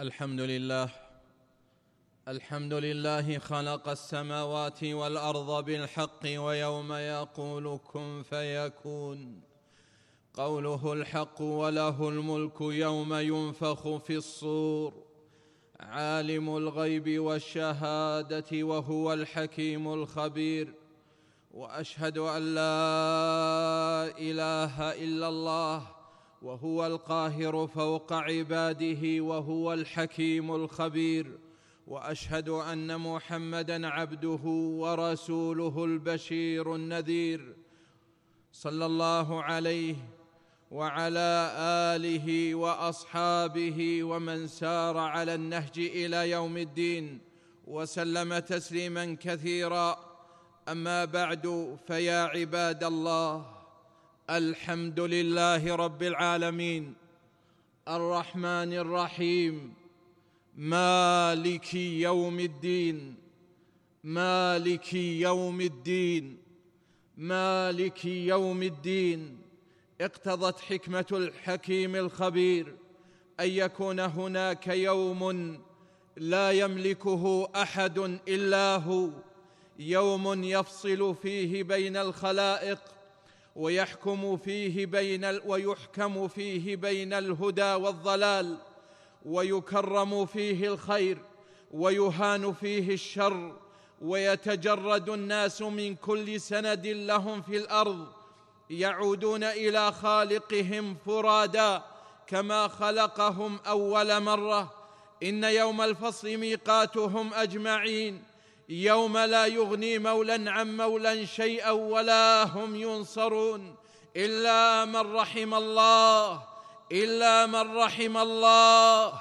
الحمد لله الحمد لله خلق السماوات والأرض بالحق ويوم يقول كن فيكون. قوله الحق وله الملك يوم ينفخ في الصور. عالم الغيب والشهادة وهو الحكيم الخبير. وأشهد أن لا إله إلا الله. وهو القاهر فوق عباده وهو الحكيم الخبير. وأشهد أن محمدا عبده ورسوله البشير النذير. صلى الله عليه وعلى آله وأصحابه ومن سار على النهج إلى يوم الدين. وسلم تسليما كثيرا. أما بعد فيا عباد الله الحمد لله رب العالمين الرحمن الرحيم مالك يوم الدين مالك يوم الدين مالك يوم الدين. اقتضت حكمة الحكيم الخبير أن يكون هناك يوم لا يملكه أحد إلا هو يوم يفصل فيه بين الخلائق ويحكم فيه بين ويحكم فيه بين الهدى والضلال ويكرم فيه الخير ويهان فيه الشر ويتجرد الناس من كل سند لهم في الأرض يعودون إلى خالقهم فرادا كما خلقهم أول مرة. إن يوم الفصل ميقاتهم أجمعين. يوم لا يغني مولى عن مولى شيئا ولا هم ينصرون. إلا من رحم الله إلا من رحم الله.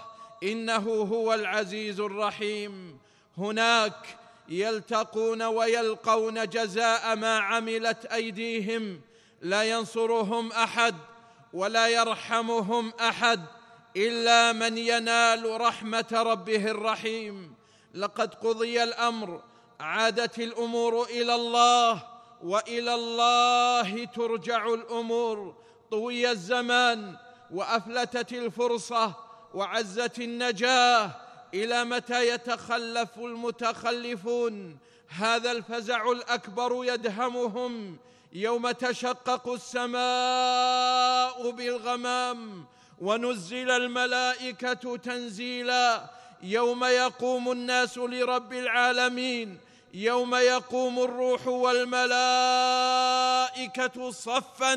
إنه هو العزيز الرحيم. هناك يلتقون ويلقون جزاء ما عملت أيديهم. لا ينصرهم أحد ولا يرحمهم أحد إلا من ينال رحمة ربه الرحيم. لقد قضي الأمر عادت الأمور إلى الله وإلى الله ترجع الأمور. طوي الزمان وأفلتت الفرصة وعزت النجاة. إلى متى يتخلف المتخلفون؟ هذا الفزع الأكبر يدهمهم. يوم تشقق السماء بالغمام ونزل الملائكة تنزيلا. يوم يقوم الناس لرب العالمين يوم يقوم الروح والملائكة صفا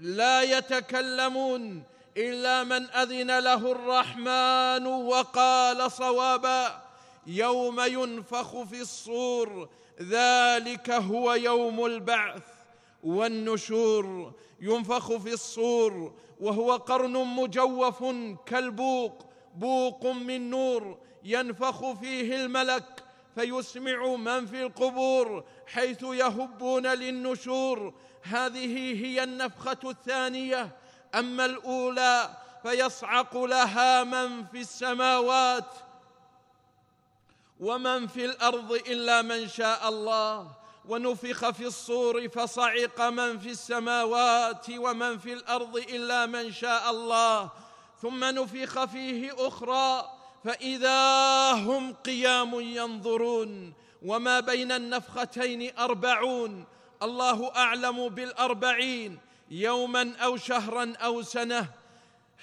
لا يتكلمون إلا من أذن له الرحمن وقال صوابا. يوم ينفخ في الصور ذلك هو يوم البعث والنشور. ينفخ في الصور وهو قرن مجوف كالبوق بوق من نور ينفخ فيه الملك فيسمع من في القبور حيث يهبون للنشور. هذه هي النفخة الثانية. أما الأولى فيصعق لها من في السماوات ومن في الأرض إلا من شاء الله. ونفخ في الصور فصعق من في السماوات ومن في الأرض إلا من شاء الله. ثم نفخ فيه أخرى فإذا هم قيام ينظرون وما بين النفختين أربعون. الله أعلم بالأربعين يوما أو شهرا أو سنة.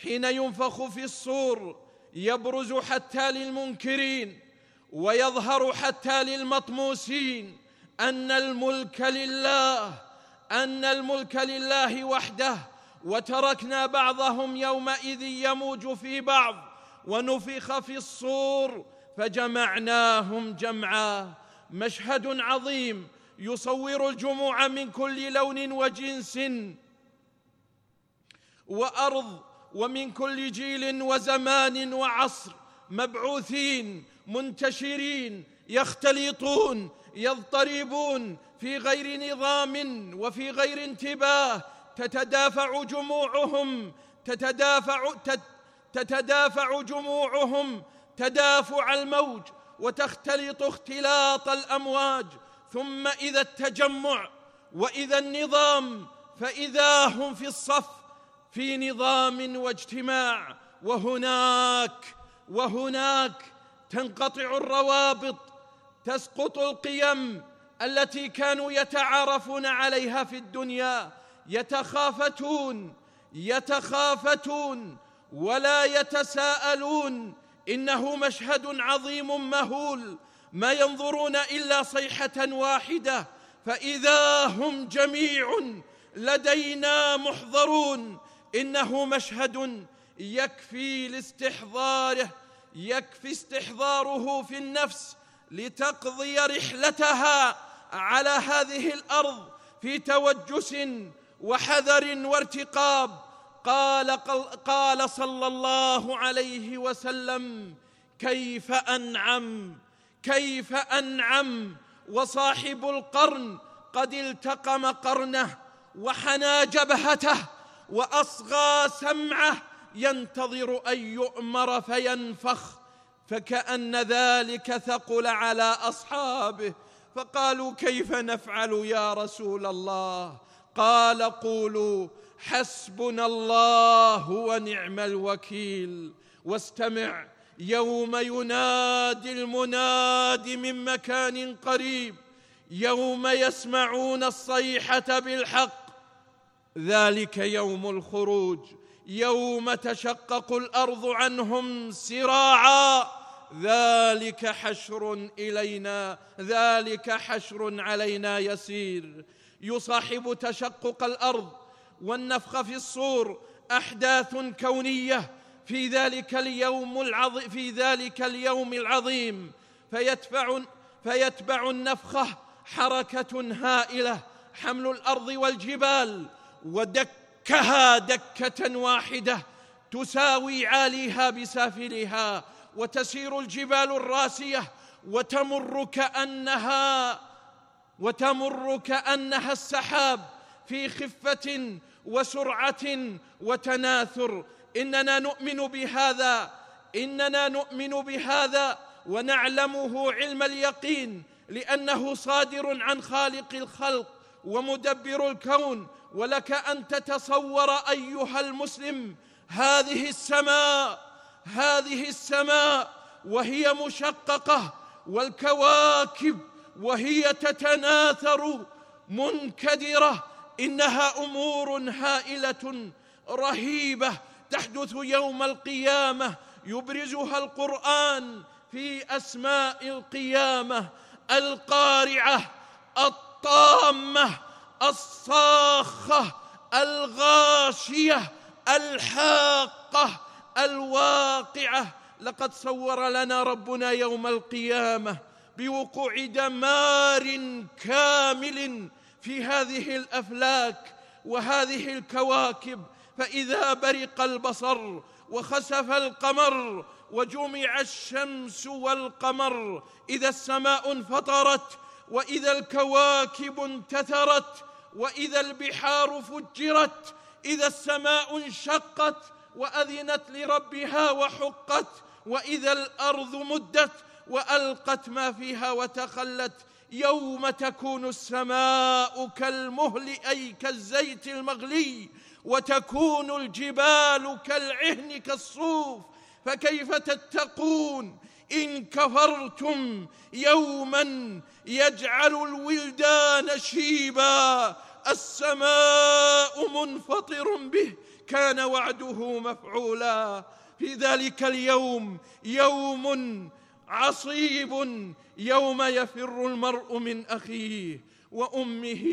حين ينفخ في الصور يبرز حتى للمنكرين ويظهر حتى للمطموسين أن الملك لله أن الملك لله وحده. وتركنا بعضهم يومئذ يموج في بعض ونفخ في الصور فجمعناهم جمعا. مشهد عظيم يصور الجموع من كل لون وجنس وأرض ومن كل جيل وزمان وعصر. مبعوثين منتشرين يختلطون يضطربون في غير نظام وفي غير انتباه. تتدافع جموعهم تتدافع تتدافع جموعهم تدافع الموج وتختلط اختلاط الأمواج. ثم إذا التجمع وإذا النظام فإذا هم في الصف في نظام واجتماع. وهناك وهناك تنقطع الروابط تسقط القيم التي كانوا يتعارفون عليها في الدنيا. يتخافتون يتخافتون ولا يتساءلون. إنه مشهد عظيم مهول ما ينظرون إلا صيحة واحدة. فإذا هم جميع لدينا محضرون إنه مشهد يكفي لاستحضاره يكفي استحضاره في النفس لتقضي رحلتها على هذه الأرض في توجس وحذر وارتقاب. قال قال صلى الله عليه وسلم كيف أنعم؟ كيف أنعم؟ وصاحب القرن قد التقم قرنه وحنى جبهته وأصغى سمعه ينتظر أن يؤمر فينفخ. فكأن ذلك ثقل على أصحابه. فقالوا كيف نفعل يا رسول الله؟ قال قولوا حسبنا الله ونعم الوكيل. واستمع يوم ينادي المناد من مكان قريب يوم يسمعون الصيحة بالحق. ذلك يوم الخروج يوم تشقق الأرض عنهم سراعا. ذلك حشر إلينا ذلك حشر علينا يسير. يصاحب تشقق الأرض والنفخ في الصور أحداث كونية في ذلك اليوم العظيم في ذلك اليوم العظيم. فيتبع فيتبع النفخه حركة هائلة حمل الأرض والجبال ودك دكها دكة واحدة تساوي عاليها بسافلها وتسير الجبال الراسية وتمر كأنها وتمر كانها السحاب في خفة وسرعة وتناثر. إننا نؤمن بهذا إننا نؤمن بهذا ونعلمه علم اليقين لأنه صادر عن خالق الخلق ومدبر الكون. ولك أن تتصور أيها المسلم هذه السماء هذه السماء وهي مشققة والكواكب وهي تتناثر منكدرة إنها أمور هائلة رهيبة تحدث يوم القيامة يبرزها القرآن في أسماء القيامة القارعة الطامة الصاخة الغاشية الحاقة الواقعة. لقد صور لنا ربنا يوم القيامة بوقوع دمار كامل في هذه الأفلاك وهذه الكواكب. فإذا برق البصر وخسف القمر وجمع الشمس والقمر إذا السماء انفطرت وإذا الكواكب انتثرت وإذا البحار فجرت إذا السماء انشقت وأذنت لربها وحقت وإذا الأرض مدت وألقت ما فيها وتخلت يوم تكون السماء كالمهل أي كالزيت المغلي وتكون الجبال كالعهن كالصوف فكيف تتقون؟ إن كفرتم يوما يجعل الولدان شيبا السماء منفطر به كان وعده مفعولا. في ذلك اليوم يوم عصيب يوم يفر المرء من أخيه وأمه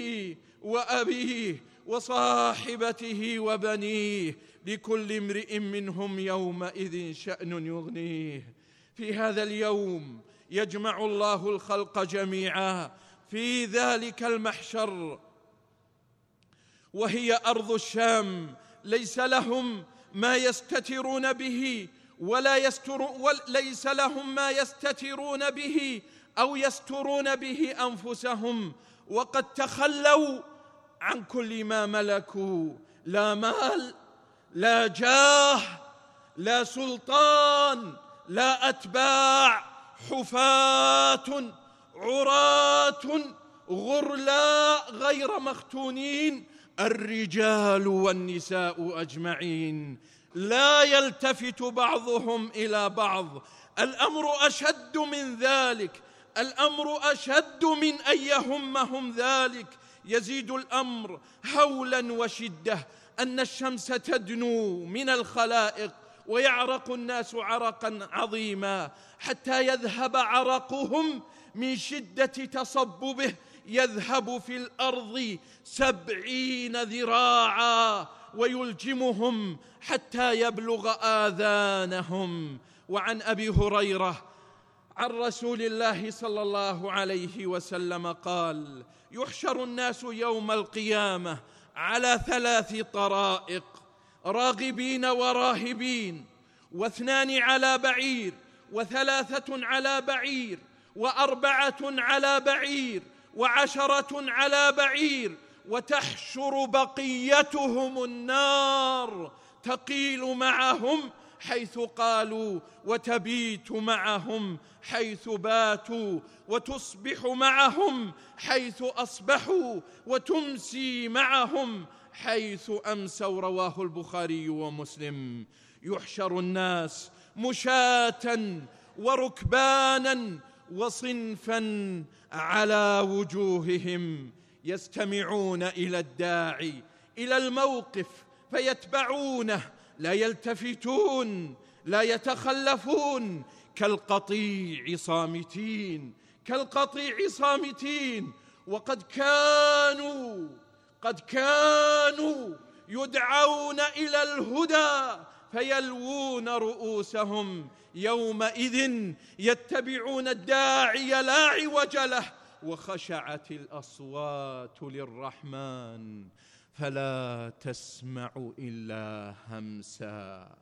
وأبيه وصاحبته وبنيه لكل امرئ منهم يومئذ شأن يغنيه. في هذا اليوم يجمع الله الخلق جميعا في ذلك المحشر وهي أرض الشام. ليس لهم ما يستترون به ولا يستر وليس لهم ما يستترون به أو يسترون به أنفسهم. وقد تخلوا عن كل ما ملكوا. لا مال لا جاه لا سلطان لا أتباع. حفاة عراة غرلاء غير مختونين. الرجال والنساء أجمعين. لا يلتفت بعضهم إلى بعض. الأمر أشد من ذلك. الأمر أشد من أن يهمهم ذلك. يزيد الأمر هولا وشدة. أن الشمس تدنو من الخلائق ويعرق الناس عرقا عظيما. حتى يذهب عرقهم من شدة تصببه. يذهب في الأرض سبعين ذراعا. ويلجمهم حتى يبلغ آذانهم. وعن أبي هريرة عن رسول الله صلى الله عليه وسلم قال يحشر الناس يوم القيامة على ثلاث طرائق راغبين وراهبين واثنان على بعير وثلاثة على بعير وأربعة على بعير وعشرة على بعير وتحشر بقيتهم النار تقيل معهم حيث قالوا وتبيت معهم حيث باتوا وتصبح معهم حيث أصبحوا وتمسي معهم حيث أمسوا رواه البخاري ومسلم. يحشر الناس مشاة وركبانا وصنفا على وجوههم. يستمعون إلى الداعي إلى الموقف فيتبعونه لا يلتفتون لا يتخلفون كالقطيع صامتين كالقطيع صامتين. وقد كانوا قد كانوا يدعون إلى الهدى فيلوون رؤوسهم يومئذ يتبعون الداعي لا عوج له. وخشعت الأصوات للرحمن فلا تسمع إلا همسا.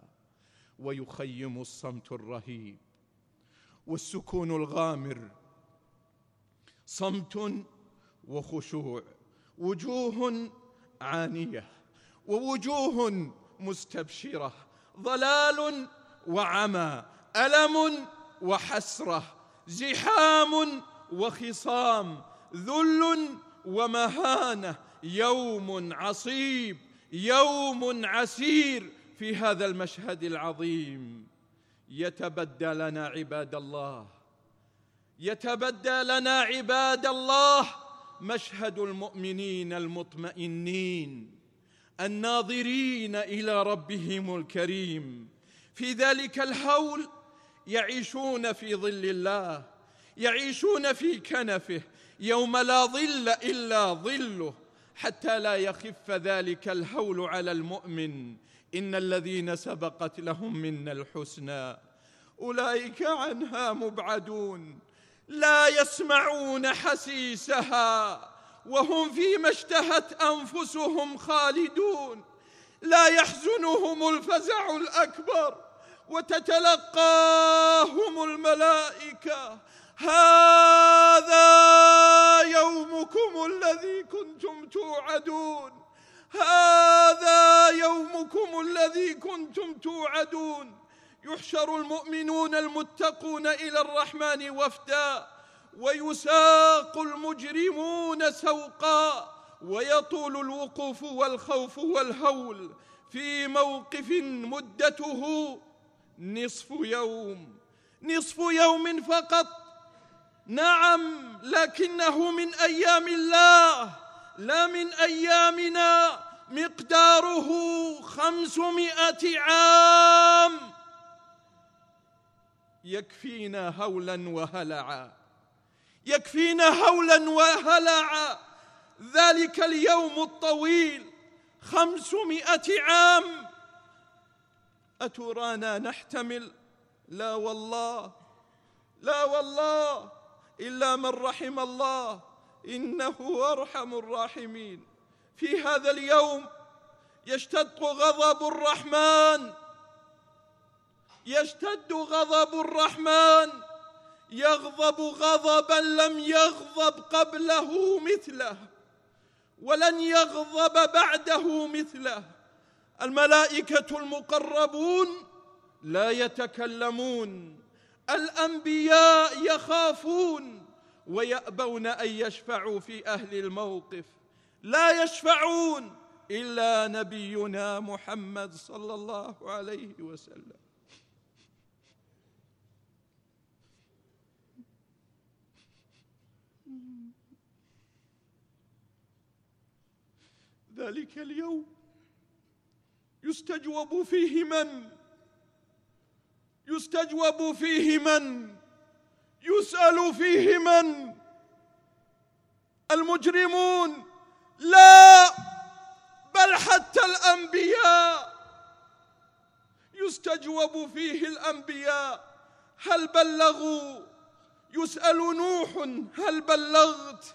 ويخيم الصمت الرهيب والسكون الغامر. صمت وخشوع وجوه عانية ووجوه مستبشرة ضلال وعمى ألم وحسرة زحام وخصام ذل ومهانه يوم عصيب يوم عسير في هذا المشهد العظيم. يتبدى لنا عباد الله يتبدى لنا عباد الله مشهد المؤمنين المطمئنين الناظرين إلى ربهم الكريم. في ذلك الهول يعيشون في ظل الله يعيشون في كنفه يوم لا ظل إلا ظله حتى لا يخف ذلك الهول على المؤمن. إن الذين سبقت لهم منا الحسنى. أولئك عنها مبعدون لا يسمعون حسيسها وهم فيما اشتهت أنفسهم خالدون. لا يحزنهم الفزع الأكبر وتتلقاهم الملائكة. هذا يومكم الذي كنتم توعدون. هذا يومكم الذي كنتم توعدون. يحشر المؤمنون المتقون إلى الرحمن وفدا ويساق المجرمون سوقا ويطول الوقوف والخوف والهول في موقف مدته. نصف يوم نصف يوم فقط. نعم لكنه من أيام الله لا من أيامنا. مقداره خمسمائة عام. يكفينا هولا وهلعا. يكفينا هولا وهلعا. ذلك اليوم الطويل خمسمائة عام. أترانا نحتمل؟ لا والله. لا والله. إلا من رحم الله إنه أرحم الراحمين. في هذا اليوم يشتد غضب الرحمن يشتد غضب الرحمن يغضب غضبا لم يغضب قبله مثله ولن يغضب بعده مثله. الملائكة المقربون لا يتكلمون. الأنبياء يخافون ويأبون أن يشفعوا في أهل الموقف. لا يشفعون إلا نبينا محمد صلى الله عليه وسلم. ذلك اليوم يستجوب فيه من؟ يستجوب فيه من؟ يسأل فيه من؟ المجرمون لا بل حتى الأنبياء. يستجوب فيه الأنبياء. هل بلغوا؟ يسأل نوح هل بلغت؟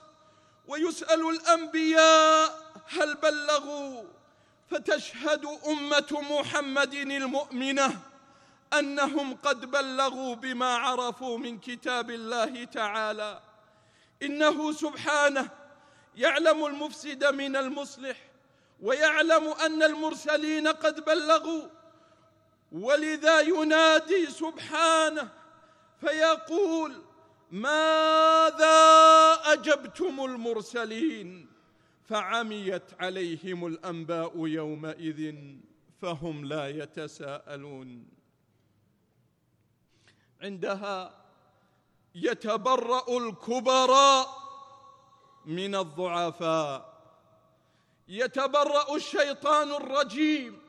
ويسأل الأنبياء هل بلغوا؟ فتشهد أمة محمد المؤمنة. أنهم قد بلغوا بما عرفوا من كتاب الله تعالى. إنه سبحانه يعلم المفسد من المصلح ويعلم أن المرسلين قد بلغوا. ولذا ينادي سبحانه فيقول ماذا أجبتم المرسلين؟ فعميت عليهم الأنباء يومئذ فهم لا يتساءلون. عندها يتبرأ الكبراء من الضعفاء. يتبرأ الشيطان الرجيم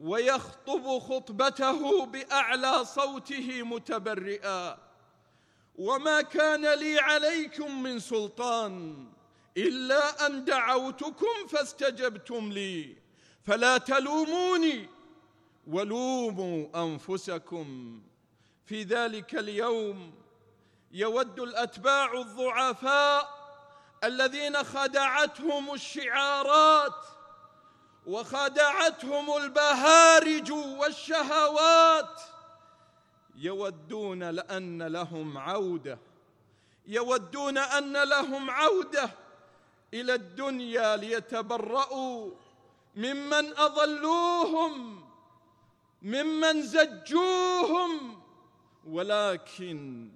ويخطب خطبته بأعلى صوته متبرئا. وما كان لي عليكم من سلطان إلا أن دعوتكم فاستجبتم لي. فلا تلوموني ولوموا أنفسكم. في ذلك اليوم يود الأتباع الضعفاء الذين خدعتهم الشعارات وخدعتهم البهارج والشهوات يودون لأن لهم عودة يودون أن لهم عودة إلى الدنيا ليتبرؤوا ممن أضلوهم ممن زجوهم ولكن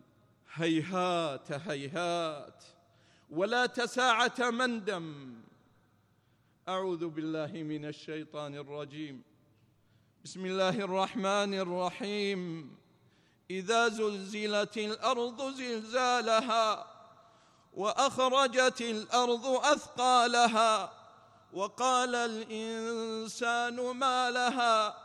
هيهات هيهات ولا تساعة مندم أعوذ بالله من الشيطان الرجيم. بسم الله الرحمن الرحيم. إذا زلزلت الأرض زلزالها وأخرجت الأرض أثقالها وقال الإنسان ما لها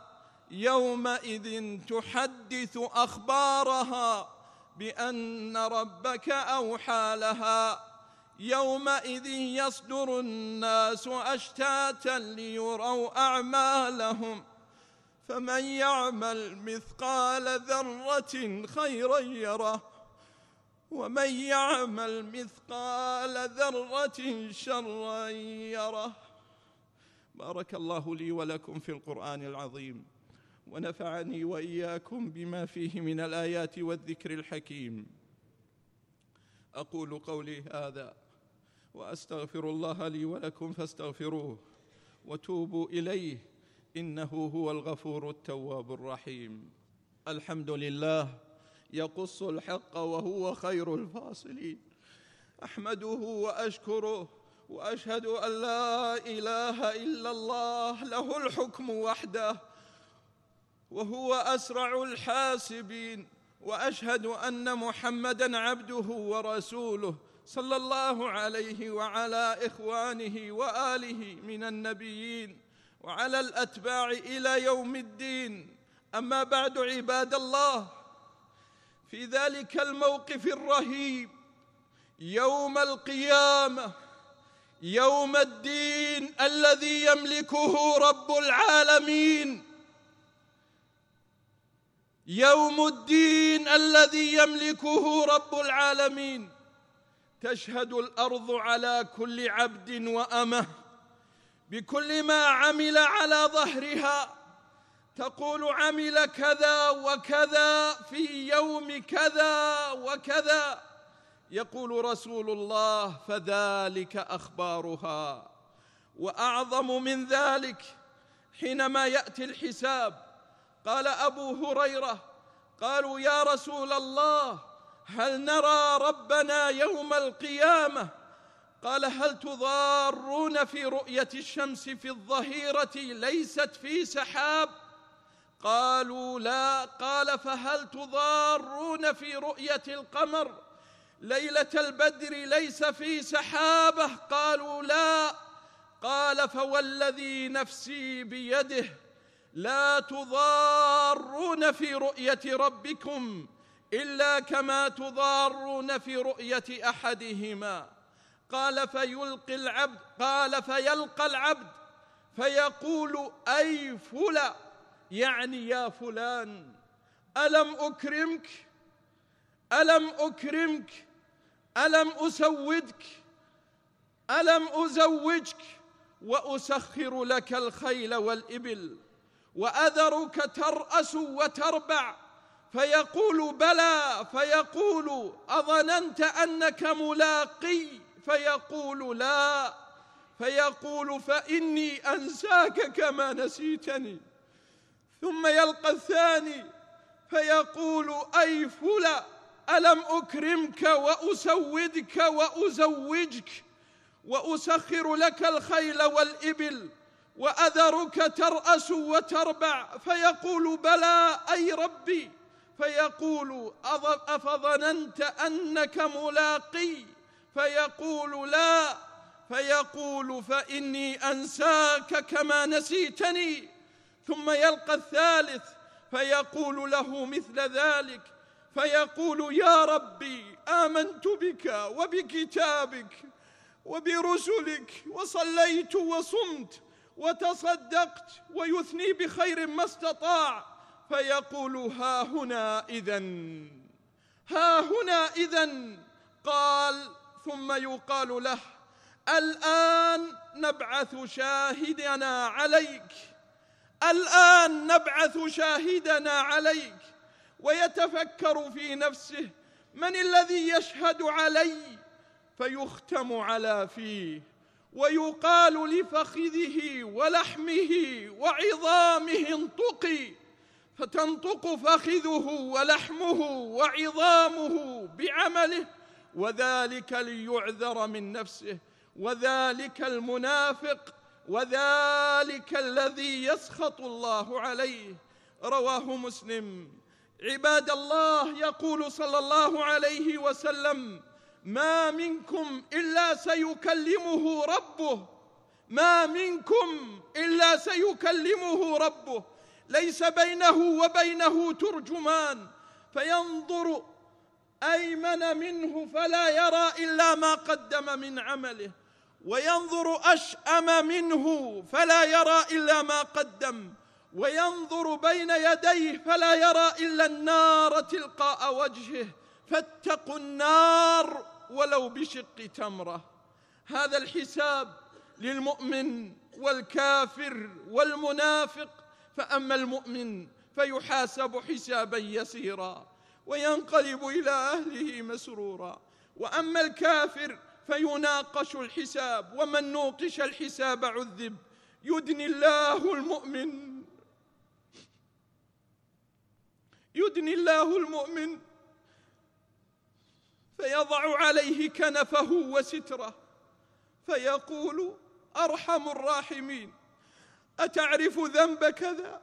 يومئذ تحدث أخبارها بأن ربك أوحى لها. يومئذ يصدر الناس أشتاتا ليروا أعمالهم. فمن يعمل مثقال ذرة خيرا يره. ومن يعمل مثقال ذرة شرا يره. بارك الله لي ولكم في القرآن العظيم. ونفعني وإياكم بما فيه من الآيات والذكر الحكيم. أقول قولي هذا وأستغفر الله لي ولكم فاستغفروه وتوبوا إليه إنه هو الغفور التواب الرحيم. الحمد لله يقص الحق وهو خير الفاصلين. أحمده وأشكره وأشهد أن لا إله إلا الله له الحكم وحده وهو أسرع الحاسبين وأشهد أن محمدا عبده ورسوله صلى الله عليه وعلى إخوانه وآله من النبيين وعلى الأتباع إلى يوم الدين. أما بعد عباد الله في ذلك الموقف الرهيب يوم القيامة يوم الدين الذي يملكه رب العالمين. يوم الدين الذي يملكه رب العالمين. تشهد الأرض على كل عبد وأمة بكل ما عمل على ظهرها. تقول عمل كذا وكذا في يوم كذا وكذا. يقول رسول الله فذلك أخبارها. وأعظم من ذلك حينما يأتي الحساب قال أبو هريرة قالوا يا رسول الله هل نرى ربنا يوم القيامة؟ قال هل تضارون في رؤية الشمس في الظهيرة ليست في سحاب؟ قالوا لا قال فهل تضارون في رؤية القمر؟ ليلة البدر ليس في سحابة؟ قالوا لا. قال فوالذي نفسي بيده لا تضارون في رؤية ربكم إلا كما تضارون في رؤية أحدهما. قال فيلقي العبد قال فيلقى العبد فيقول أي فلا؟ يعني يا فلان ألم أكرمك؟ ألم أكرمك؟ ألم أسودك؟ ألم أزوجك؟ وأسخر لك الخيل والإبل. وأذرك ترأس وتربع. فيقول بلى فيقول أظننت أنك ملاقي؟ فيقول لا. فيقول فإني أنساك كما نسيتني. ثم يلقى الثاني فيقول أي فلا ألم أكرمك وأسودك وأزوجك؟ وأسخر لك الخيل والإبل وأذرك ترأس وتربع فيقول بلى أي ربي. فيقول أفظننت أنك ملاقي. فيقول لا. فيقول فإني أنساك كما نسيتني. ثم يلقى الثالث فيقول له مثل ذلك. فيقول يا ربي آمنت بك وبكتابك وبرسلك وصليت وصمت. وتصدقت ويثني بخير ما استطاع فيقول ها هنا إذا ها هنا إذا قال ثم يقال له الآن نبعث شاهدنا عليك الآن نبعث شاهدنا عليك. ويتفكر في نفسه من الذي يشهد علي؟ فيختم على فيه. ويقال لفخذه ولحمه وعظامه انطقي فتنطق فخذه ولحمه وعظامه بعمله وذلك ليعذر من نفسه وذلك المنافق وذلك الذي يسخط الله عليه. رواه مسلم. عباد الله يقول صلى الله عليه وسلم ما منكم إلا سيكلمه ربه. ما منكم إلا سيكلمه ربه. ليس بينه وبينه ترجمان. فينظر أيمن منه فلا يرى إلا ما قدم من عمله. وينظر أشأم منه فلا يرى إلا ما قدم. وينظر بين يديه فلا يرى إلا النار تلقاء وجهه. فاتقوا النار ولو بشق تمرة. هذا الحساب للمؤمن والكافر والمنافق. فأما المؤمن فيحاسب حسابا يسيرا وينقلب إلى أهله مسرورا. وأما الكافر فيناقش الحساب. ومن نوقش الحساب عذب. يدني الله المؤمن. يدني الله المؤمن. فيضع عليه كنفه وستره فيقول أرحم الراحمين أتعرف ذنب كذا؟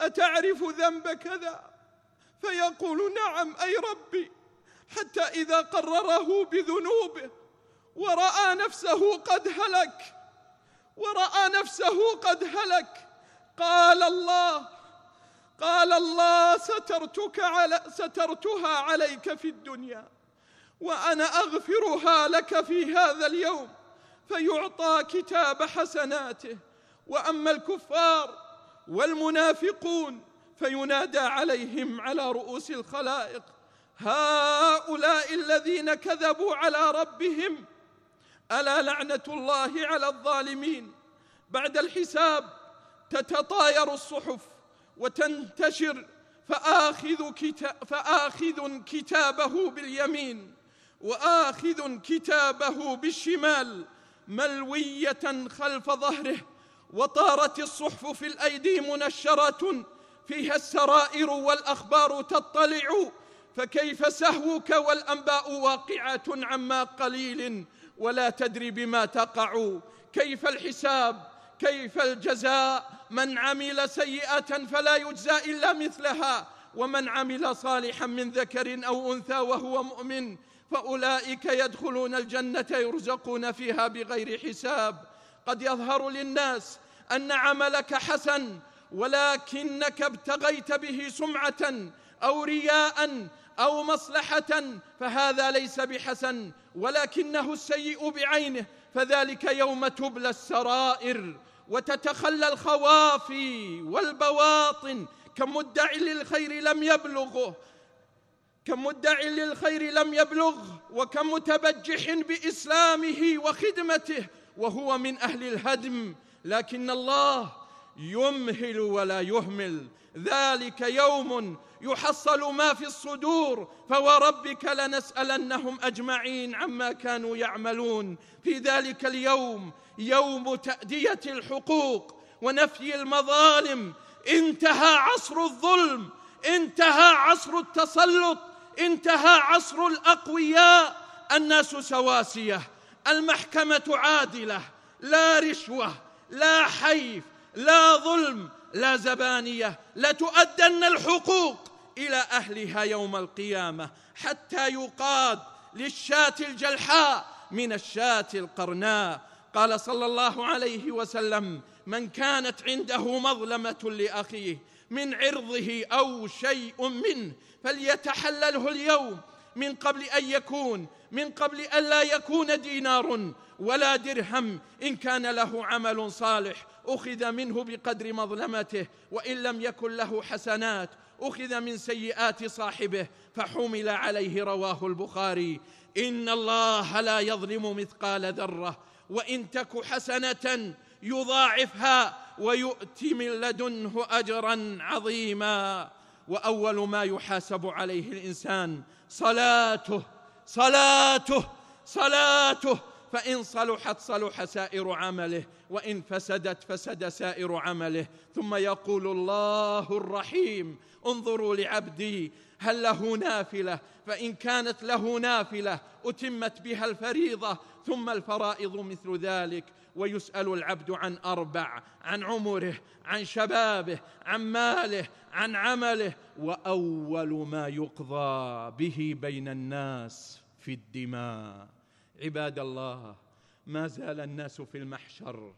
أتعرف ذنب كذا؟ فيقول نعم أي ربي حتى إذا قرره بذنوبه ورأى نفسه قد هلك ورأى نفسه قد هلك. قال الله قال الله سترتك على سترتها عليك في الدنيا. وأنا أغفرها لك في هذا اليوم فيعطى كتاب حسناته. وأما الكفار والمنافقون فينادى عليهم على رؤوس الخلائق هؤلاء الذين كذبوا على ربهم. ألا لعنة الله على الظالمين؟ بعد الحساب تتطاير الصحف وتنتشر فآخذ, كتاب فآخذ كتابه باليمين. وآخذ كتابه بالشمال ملوية خلف ظهره وطارت الصحف في الأيدي منشرة فيها السرائر والأخبار تطلع فكيف سهوك والأنباء واقعة عما قليل ولا تدري بما تقع؟ كيف الحساب؟ كيف الجزاء؟ من عمل سيئة فلا يجزى إلا مثلها ومن عمل صالحا من ذكر أو أنثى وهو مؤمن فأولئك يدخلون الجنة يرزقون فيها بغير حساب. قد يظهر للناس أن عملك حسن ولكنك ابتغيت به سمعة أو رياء أو مصلحة فهذا ليس بحسن ولكنه السيء بعينه. فذلك يوم تبلى السرائر وتتخلى الخوافي والبواطن. كم مدع للخير لم يبلغه كم مدع للخير لم يبلغه وكم متبجح بإسلامه وخدمته وهو من أهل الهدم. لكن الله يمهل ولا يهمل. ذلك يوم يحصل ما في الصدور فوربك لنسألنهم أجمعين عما كانوا يعملون. في ذلك اليوم يوم تأدية الحقوق ونفي المظالم. انتهى عصر الظلم انتهى عصر التسلط. انتهى عصر الأقوياء الناس سواسية المحكمة عادلة لا رشوة لا حيف لا ظلم لا زبانية. لتؤدن الحقوق إلى أهلها يوم القيامة حتى يقاد للشاة الجلحاء من الشاة القرناء. قال صلى الله عليه وسلم من كانت عنده مظلمة لأخيه من عرضه أو شيء منه فليتحلله اليوم من قبل أن يكون من قبل أن لا يكون دينار ولا درهم إن كان له عمل صالح أخذ منه بقدر مظلمته وإن لم يكن له حسنات أخذ من سيئات صاحبه فحمل عليه رواه البخاري. إن الله لا يظلم مثقال ذرة وإن تك حسنة يضاعفها ويؤتي من لدنه أجرا عظيما. وأول ما يحاسب عليه الإنسان صلاته صلاته صلاته. فإن صلحت صلح سائر عمله. وإن فسدت فسد سائر عمله. ثم يقول الله الرحيم انظروا لعبدي هل له نافلة؟ فإن كانت له نافلة أتمت بها الفريضة. ثم الفرائض مثل ذلك. ويسأل العبد عن أربع عن عمره عن شبابه عن ماله عن عمله وأول ما يقضى به بين الناس في الدماء. عباد الله ما زال الناس في المحشر.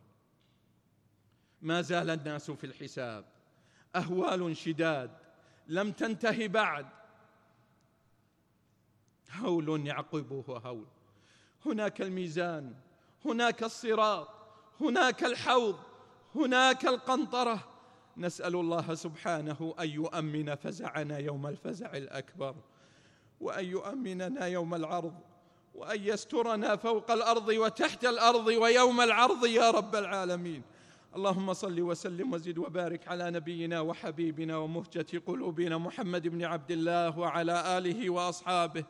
ما زال الناس في الحساب. أهوال شداد. لم تنته بعد. هول يعقبه هول. هناك الميزان. هناك الصراط هناك الحوض هناك القنطرة. نسأل الله سبحانه أن يؤمن فزعنا يوم الفزع الأكبر وأن يؤمننا يوم العرض وأن يسترنا فوق الأرض وتحت الأرض ويوم العرض يا رب العالمين. اللهم صل وسلم وزد وبارك على نبينا وحبيبنا ومهجة قلوبنا محمد بن عبد الله وعلى آله وأصحابه.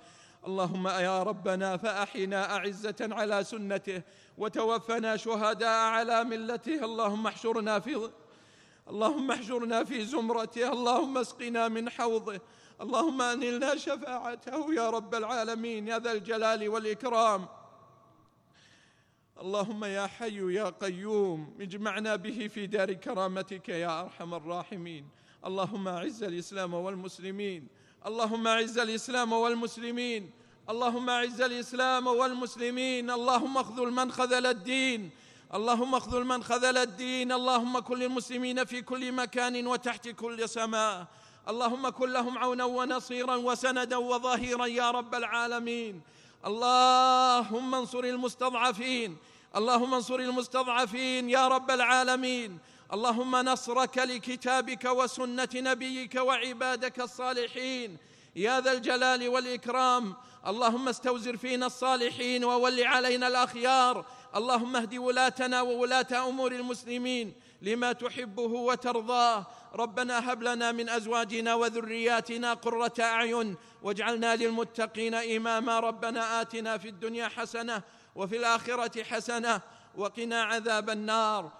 اللهم يا ربنا فأحنا أعزة على سنته وتوفنا شهداء على ملته. اللهم احشرنا في اللهم احشرنا في زمرته. اللهم اسقنا من حوضه. اللهم انلنا شفاعته يا رب العالمين يا ذا الجلال والإكرام. اللهم يا حي يا قيوم اجمعنا به في دار كرامتك يا أرحم الراحمين. اللهم أعز الإسلام والمسلمين. اللهم اعز الإسلام والمسلمين. اللهم اعز الإسلام والمسلمين. اللهم اخذل من خذل الدين. اللهم اخذل من خذل الدين. اللهم كن للمسلمين في كل مكان وتحت كل سماء. اللهم كن لهم عونا ونصيرا وسندا وظهيرا يا رب العالمين. اللهم انصر المستضعفين. اللهم انصر المستضعفين يا رب العالمين. اللهم نصرك لكتابك وسنة نبيك وعبادك الصالحين. يا ذا الجلال والإكرام. اللهم استوزر فينا الصالحين وول علينا الأخيار. اللهم اهد ولاتنا وولاة أمور المسلمين لما تحبه وترضاه. ربنا هب لنا من أزواجنا وذرياتنا قرة أعين واجعلنا للمتقين إماما. ربنا آتنا في الدنيا حسنة وفي الآخرة حسنة وقنا عذاب النار.